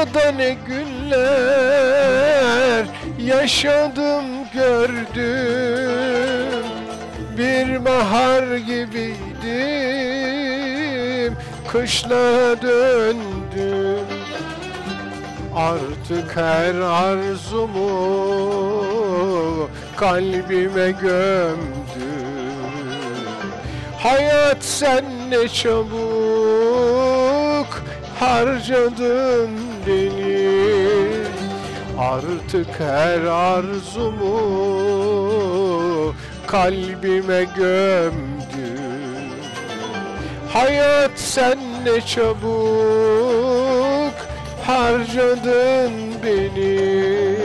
Dünyada ne günler yaşadım gördüm. Bir bahar gibiydim kışla döndüm. Artık her arzumu kalbime gömdüm. Hayat sen ne çabuk harcadın beni. Artık her arzumu kalbime gömdüm Hayat sen ne çabuk harcadın beni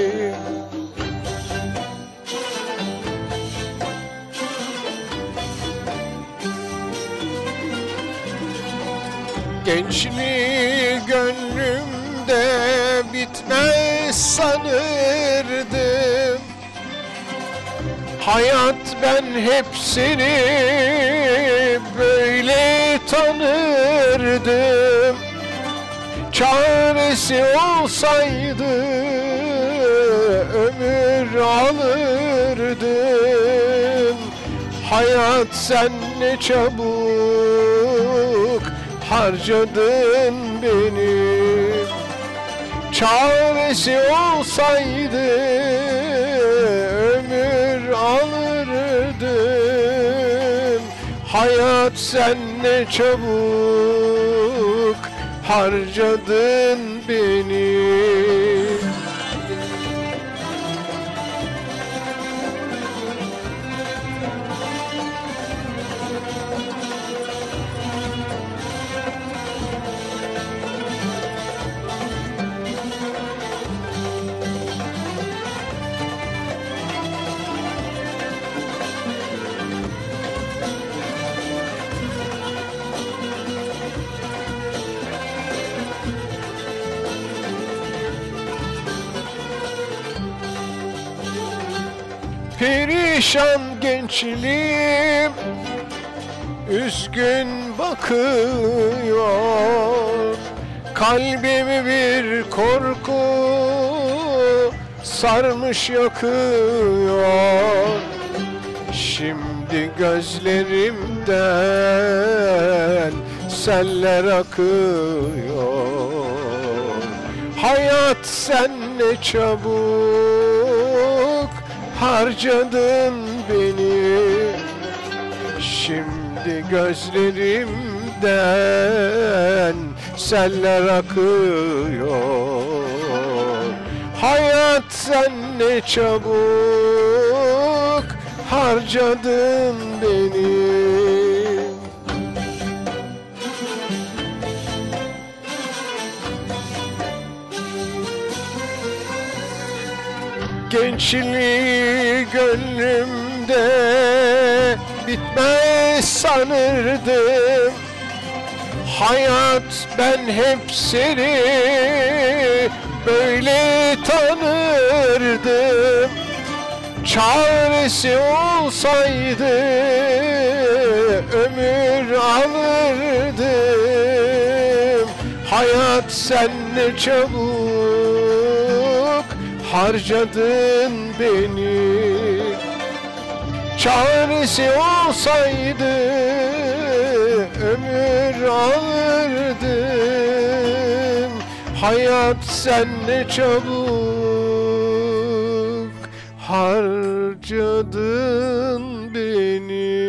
Gençliği gönlümde bitmez sanırdım. Hayat ben hepsini böyle tanırdım. Çaresi olsaydı ömür alırdım. Hayat sen ne çabuk harcadın beni. Çaresi olsaydı ömür alırdım. Hayat sen ne çabuk harcadın beni Perişan gençliğim Üzgün bakıyor. Kalbimi bir korku Sarmış yakıyor. Şimdi gözlerimden Seller akıyor. Hayat sen ne çabuk harcadın beni. Şimdi gözlerimden seller akıyor. Hayat sen ne çabuk harcadın beni Gençliği gönlümde bitmez sanırdım. Hayat ben hep seni böyle tanırdım. Çaresi olsaydı ömür alırdım. Hayat sen ne çabuk harcadın beni. Çaresi olsaydı ömür alırdım. Hayat sen ne çabuk harcadın beni